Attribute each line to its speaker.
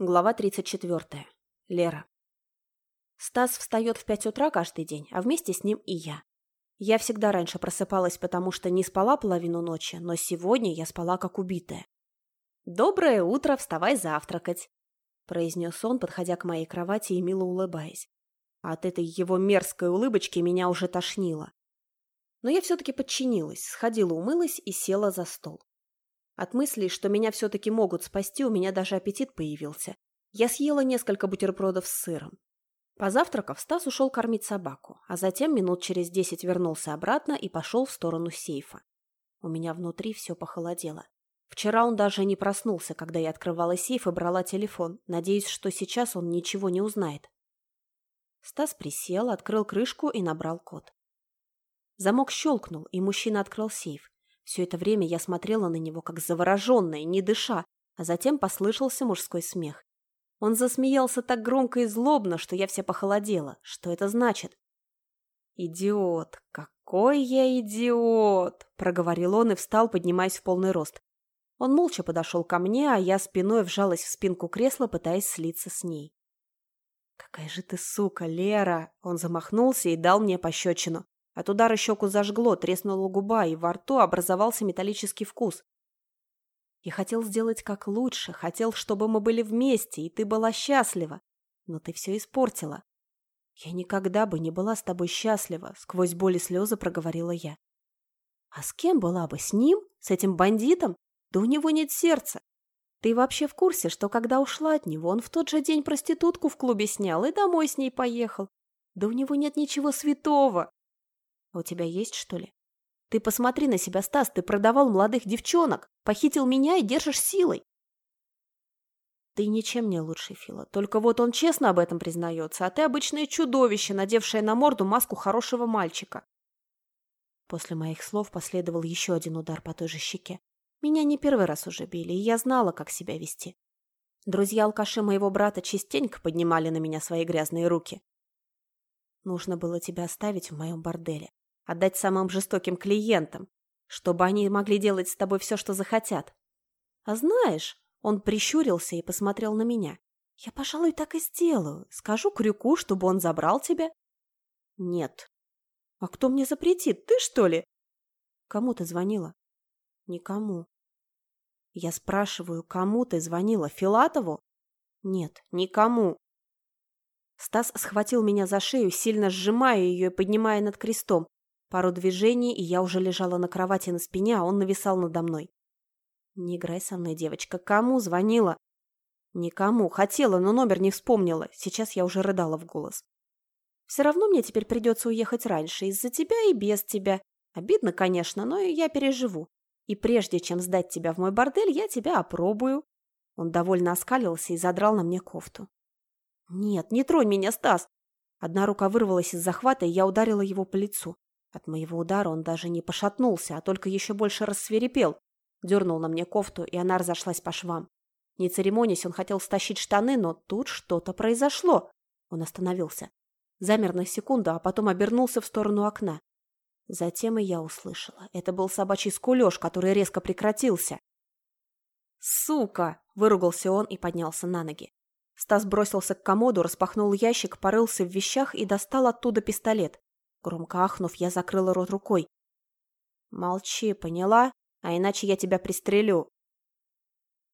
Speaker 1: Глава 34. Лера. Стас встает в пять утра каждый день, а вместе с ним и я. Я всегда раньше просыпалась, потому что не спала половину ночи, но сегодня я спала как убитая. «Доброе утро, вставай завтракать», – произнес он, подходя к моей кровати и мило улыбаясь. От этой его мерзкой улыбочки меня уже тошнило. Но я все-таки подчинилась, сходила умылась и села за стол. От мысли, что меня все-таки могут спасти, у меня даже аппетит появился. Я съела несколько бутербродов с сыром. Позавтракав, Стас ушел кормить собаку, а затем минут через десять вернулся обратно и пошел в сторону сейфа. У меня внутри все похолодело. Вчера он даже не проснулся, когда я открывала сейф и брала телефон, надеясь, что сейчас он ничего не узнает. Стас присел, открыл крышку и набрал код. Замок щелкнул, и мужчина открыл сейф. Все это время я смотрела на него, как завороженная, не дыша, а затем послышался мужской смех. Он засмеялся так громко и злобно, что я вся похолодела. Что это значит? «Идиот! Какой я идиот!» – проговорил он и встал, поднимаясь в полный рост. Он молча подошел ко мне, а я спиной вжалась в спинку кресла, пытаясь слиться с ней. «Какая же ты сука, Лера!» Он замахнулся и дал мне пощечину. От удара щеку зажгло, треснула губа, и во рту образовался металлический вкус. Я хотел сделать как лучше, хотел, чтобы мы были вместе, и ты была счастлива. Но ты все испортила. Я никогда бы не была с тобой счастлива, сквозь боль и слезы проговорила я. А с кем была бы? С ним? С этим бандитом? Да у него нет сердца. Ты вообще в курсе, что когда ушла от него, он в тот же день проститутку в клубе снял и домой с ней поехал? Да у него нет ничего святого. У тебя есть, что ли? Ты посмотри на себя, Стас, ты продавал молодых девчонок, похитил меня и держишь силой. Ты ничем не лучше, Фила. Только вот он честно об этом признается, а ты обычное чудовище, надевшее на морду маску хорошего мальчика. После моих слов последовал еще один удар по той же щеке. Меня не первый раз уже били, и я знала, как себя вести. Друзья-алкаши моего брата частенько поднимали на меня свои грязные руки. Нужно было тебя оставить в моем борделе отдать самым жестоким клиентам, чтобы они могли делать с тобой все, что захотят. А знаешь, он прищурился и посмотрел на меня. Я, пожалуй, так и сделаю. Скажу Крюку, чтобы он забрал тебя. Нет. А кто мне запретит? Ты, что ли? Кому ты звонила? Никому. Я спрашиваю, кому ты звонила? Филатову? Нет, никому. Стас схватил меня за шею, сильно сжимая ее и поднимая над крестом. Пару движений, и я уже лежала на кровати на спине, а он нависал надо мной. «Не играй со мной, девочка. Кому звонила?» «Никому. Хотела, но номер не вспомнила. Сейчас я уже рыдала в голос. Все равно мне теперь придется уехать раньше, из-за тебя и без тебя. Обидно, конечно, но я переживу. И прежде чем сдать тебя в мой бордель, я тебя опробую». Он довольно оскалился и задрал на мне кофту. «Нет, не тронь меня, Стас!» Одна рука вырвалась из захвата, и я ударила его по лицу. От моего удара он даже не пошатнулся, а только еще больше рассверепел. Дернул на мне кофту, и она разошлась по швам. Не церемонясь, он хотел стащить штаны, но тут что-то произошло. Он остановился. Замер на секунду, а потом обернулся в сторону окна. Затем и я услышала. Это был собачий скулеж, который резко прекратился. «Сука!» – выругался он и поднялся на ноги. Стас бросился к комоду, распахнул ящик, порылся в вещах и достал оттуда пистолет. Громко ахнув, я закрыла рот рукой. «Молчи, поняла? А иначе я тебя пристрелю».